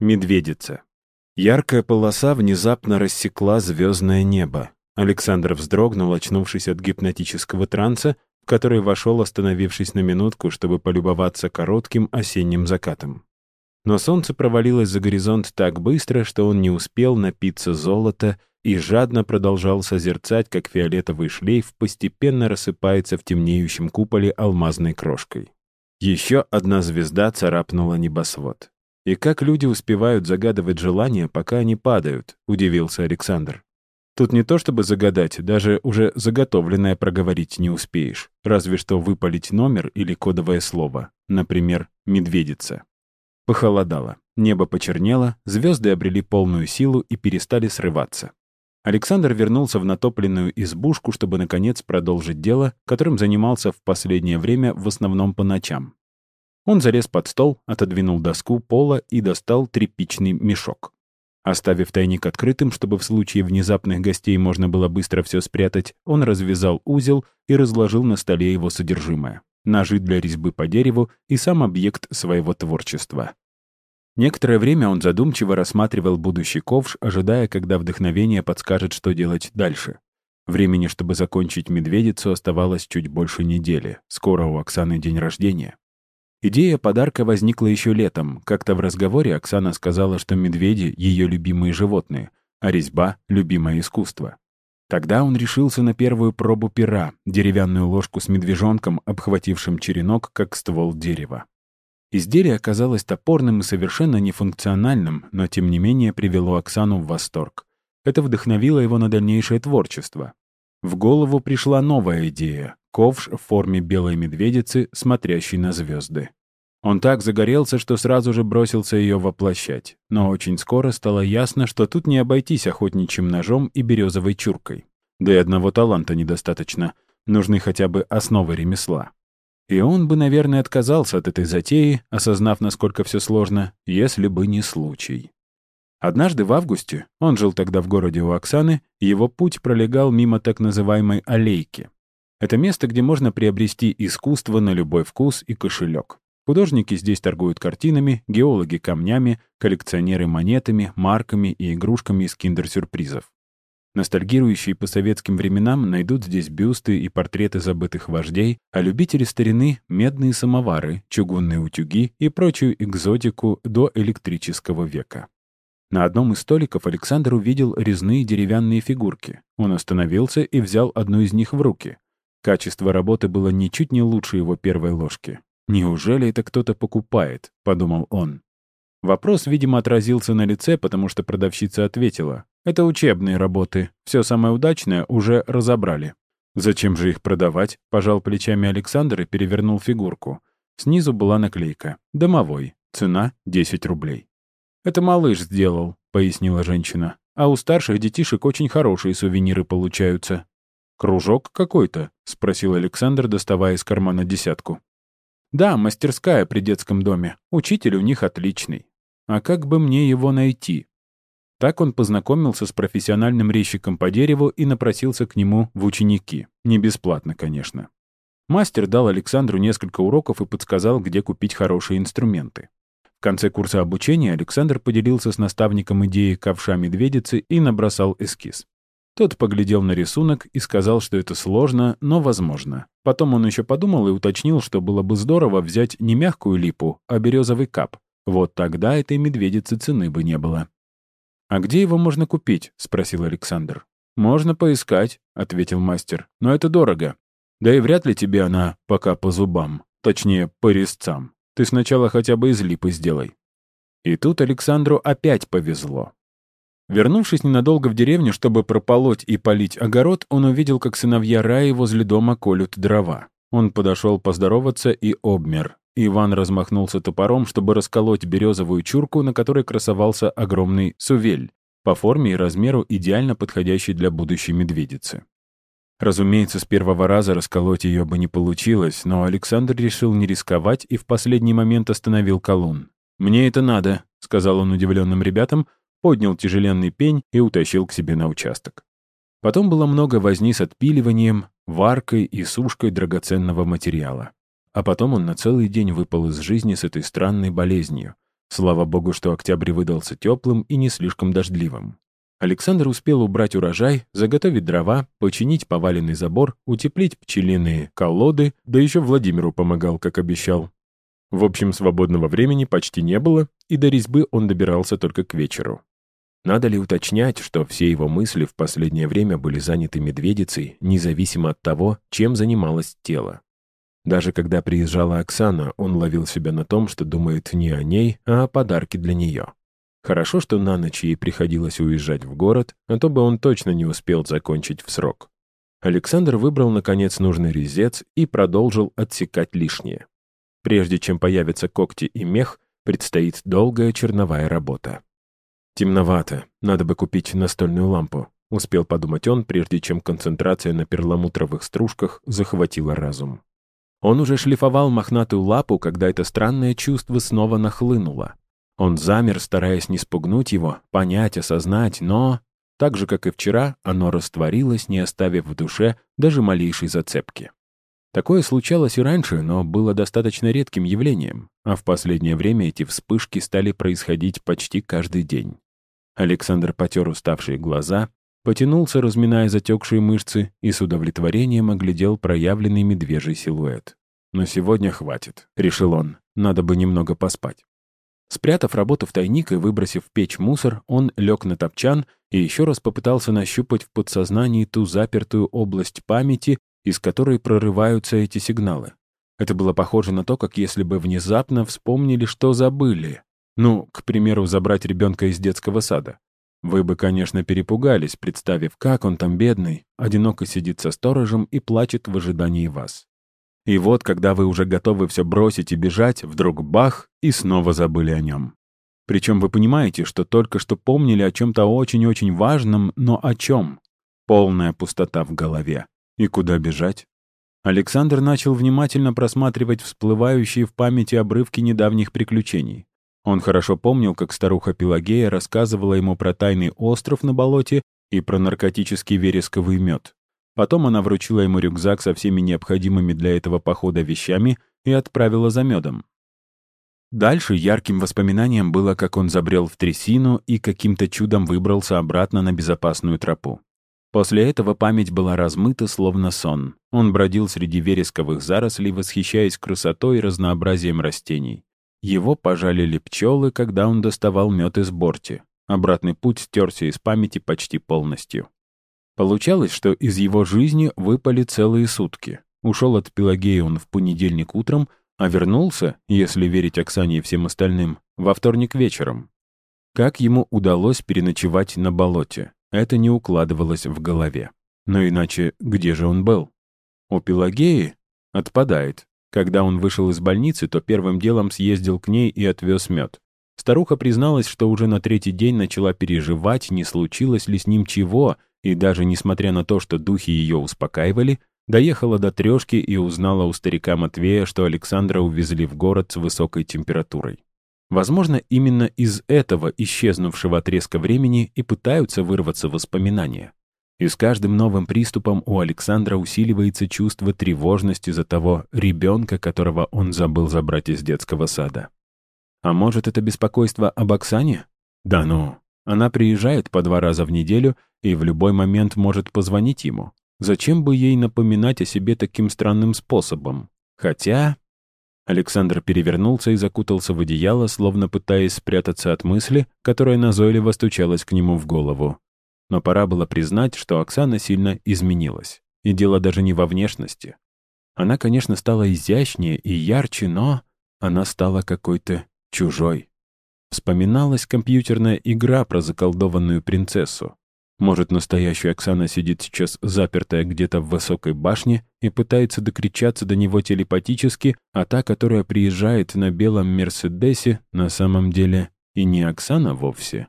Медведица. Яркая полоса внезапно рассекла звездное небо. Александр вздрогнул, очнувшись от гипнотического транса, в который вошел, остановившись на минутку, чтобы полюбоваться коротким осенним закатом. Но солнце провалилось за горизонт так быстро, что он не успел напиться золота и жадно продолжал созерцать, как фиолетовый шлейф постепенно рассыпается в темнеющем куполе алмазной крошкой. Еще одна звезда царапнула небосвод. «И как люди успевают загадывать желания, пока они падают?» — удивился Александр. Тут не то чтобы загадать, даже уже заготовленное проговорить не успеешь, разве что выпалить номер или кодовое слово, например, «медведица». Похолодало, небо почернело, звезды обрели полную силу и перестали срываться. Александр вернулся в натопленную избушку, чтобы, наконец, продолжить дело, которым занимался в последнее время в основном по ночам. Он залез под стол, отодвинул доску пола и достал тряпичный мешок. Оставив тайник открытым, чтобы в случае внезапных гостей можно было быстро все спрятать, он развязал узел и разложил на столе его содержимое. Ножи для резьбы по дереву и сам объект своего творчества. Некоторое время он задумчиво рассматривал будущий ковш, ожидая, когда вдохновение подскажет, что делать дальше. Времени, чтобы закончить «Медведицу», оставалось чуть больше недели. Скоро у Оксаны день рождения. Идея подарка возникла еще летом. Как-то в разговоре Оксана сказала, что медведи — ее любимые животные, а резьба — любимое искусство. Тогда он решился на первую пробу пера, деревянную ложку с медвежонком, обхватившим черенок, как ствол дерева. Изделие оказалось топорным и совершенно нефункциональным, но тем не менее привело Оксану в восторг. Это вдохновило его на дальнейшее творчество. В голову пришла новая идея — ковш в форме белой медведицы, смотрящей на звезды. Он так загорелся, что сразу же бросился ее воплощать. Но очень скоро стало ясно, что тут не обойтись охотничьим ножом и березовой чуркой. Да и одного таланта недостаточно. Нужны хотя бы основы ремесла. И он бы, наверное, отказался от этой затеи, осознав, насколько все сложно, если бы не случай. Однажды в августе, он жил тогда в городе у Оксаны, его путь пролегал мимо так называемой «аллейки». Это место, где можно приобрести искусство на любой вкус и кошелек. Художники здесь торгуют картинами, геологи — камнями, коллекционеры — монетами, марками и игрушками из киндер-сюрпризов. Ностальгирующие по советским временам найдут здесь бюсты и портреты забытых вождей, а любители старины — медные самовары, чугунные утюги и прочую экзотику до электрического века. На одном из столиков Александр увидел резные деревянные фигурки. Он остановился и взял одну из них в руки. Качество работы было ничуть не лучше его первой ложки. «Неужели это кто-то покупает?» — подумал он. Вопрос, видимо, отразился на лице, потому что продавщица ответила. «Это учебные работы. Все самое удачное уже разобрали». «Зачем же их продавать?» — пожал плечами Александр и перевернул фигурку. Снизу была наклейка. «Домовой. Цена — 10 рублей». «Это малыш сделал», — пояснила женщина. «А у старших детишек очень хорошие сувениры получаются». «Кружок какой-то?» — спросил Александр, доставая из кармана десятку. «Да, мастерская при детском доме. Учитель у них отличный. А как бы мне его найти?» Так он познакомился с профессиональным резчиком по дереву и напросился к нему в ученики. Не бесплатно, конечно. Мастер дал Александру несколько уроков и подсказал, где купить хорошие инструменты. В конце курса обучения Александр поделился с наставником идеей ковша медведицы и набросал эскиз. Тот поглядел на рисунок и сказал, что это сложно, но возможно. Потом он еще подумал и уточнил, что было бы здорово взять не мягкую липу, а березовый кап. Вот тогда этой медведицы цены бы не было. «А где его можно купить?» — спросил Александр. «Можно поискать», — ответил мастер. «Но это дорого. Да и вряд ли тебе она пока по зубам. Точнее, по резцам. Ты сначала хотя бы из липы сделай». И тут Александру опять повезло. Вернувшись ненадолго в деревню, чтобы прополоть и полить огород, он увидел, как сыновья Раи возле дома колют дрова. Он подошел поздороваться и обмер. Иван размахнулся топором, чтобы расколоть березовую чурку, на которой красовался огромный сувель, по форме и размеру идеально подходящий для будущей медведицы. Разумеется, с первого раза расколоть ее бы не получилось, но Александр решил не рисковать и в последний момент остановил колун. «Мне это надо», — сказал он удивленным ребятам, поднял тяжеленный пень и утащил к себе на участок. Потом было много возни с отпиливанием, варкой и сушкой драгоценного материала. А потом он на целый день выпал из жизни с этой странной болезнью. Слава богу, что октябрь выдался теплым и не слишком дождливым. Александр успел убрать урожай, заготовить дрова, починить поваленный забор, утеплить пчелиные колоды, да еще Владимиру помогал, как обещал. В общем, свободного времени почти не было, и до резьбы он добирался только к вечеру. Надо ли уточнять, что все его мысли в последнее время были заняты медведицей, независимо от того, чем занималось тело? Даже когда приезжала Оксана, он ловил себя на том, что думает не о ней, а о подарке для нее. Хорошо, что на ночь ей приходилось уезжать в город, а то бы он точно не успел закончить в срок. Александр выбрал, наконец, нужный резец и продолжил отсекать лишнее. Прежде чем появятся когти и мех, предстоит долгая черновая работа. «Темновато, надо бы купить настольную лампу», — успел подумать он, прежде чем концентрация на перламутровых стружках захватила разум. Он уже шлифовал мохнатую лапу, когда это странное чувство снова нахлынуло. Он замер, стараясь не спугнуть его, понять, осознать, но... Так же, как и вчера, оно растворилось, не оставив в душе даже малейшей зацепки. Такое случалось и раньше, но было достаточно редким явлением, а в последнее время эти вспышки стали происходить почти каждый день. Александр потер уставшие глаза, потянулся, разминая затекшие мышцы, и с удовлетворением оглядел проявленный медвежий силуэт. «Но сегодня хватит», — решил он, — «надо бы немного поспать». Спрятав работу в тайник и выбросив в печь мусор, он лег на топчан и еще раз попытался нащупать в подсознании ту запертую область памяти, из которой прорываются эти сигналы. Это было похоже на то, как если бы внезапно вспомнили, что забыли. Ну, к примеру, забрать ребенка из детского сада. Вы бы, конечно, перепугались, представив, как он там бедный, одиноко сидит со сторожем и плачет в ожидании вас. И вот, когда вы уже готовы все бросить и бежать, вдруг бах, и снова забыли о нем. Причем вы понимаете, что только что помнили о чем-то очень-очень важном, но о чем? Полная пустота в голове. И куда бежать? Александр начал внимательно просматривать всплывающие в памяти обрывки недавних приключений. Он хорошо помнил, как старуха Пелагея рассказывала ему про тайный остров на болоте и про наркотический вересковый мед. Потом она вручила ему рюкзак со всеми необходимыми для этого похода вещами и отправила за медом. Дальше ярким воспоминанием было, как он забрел в трясину и каким-то чудом выбрался обратно на безопасную тропу. После этого память была размыта, словно сон. Он бродил среди вересковых зарослей, восхищаясь красотой и разнообразием растений. Его пожалели пчелы, когда он доставал мед из борти. Обратный путь стерся из памяти почти полностью. Получалось, что из его жизни выпали целые сутки. Ушел от Пелагеи он в понедельник утром, а вернулся, если верить Оксане и всем остальным, во вторник вечером. Как ему удалось переночевать на болоте, это не укладывалось в голове. Но иначе где же он был? У Пелагеи? Отпадает. Когда он вышел из больницы, то первым делом съездил к ней и отвез мед. Старуха призналась, что уже на третий день начала переживать, не случилось ли с ним чего, и даже несмотря на то, что духи ее успокаивали, доехала до трешки и узнала у старика Матвея, что Александра увезли в город с высокой температурой. Возможно, именно из этого исчезнувшего отрезка времени и пытаются вырваться воспоминания. И с каждым новым приступом у Александра усиливается чувство тревожности за того ребенка, которого он забыл забрать из детского сада. А может, это беспокойство об Оксане? Да ну, она приезжает по два раза в неделю и в любой момент может позвонить ему. Зачем бы ей напоминать о себе таким странным способом? Хотя... Александр перевернулся и закутался в одеяло, словно пытаясь спрятаться от мысли, которая назойливо стучалась к нему в голову. Но пора было признать, что Оксана сильно изменилась. И дело даже не во внешности. Она, конечно, стала изящнее и ярче, но она стала какой-то чужой. Вспоминалась компьютерная игра про заколдованную принцессу. Может, настоящая Оксана сидит сейчас запертая где-то в высокой башне и пытается докричаться до него телепатически, а та, которая приезжает на белом Мерседесе, на самом деле и не Оксана вовсе.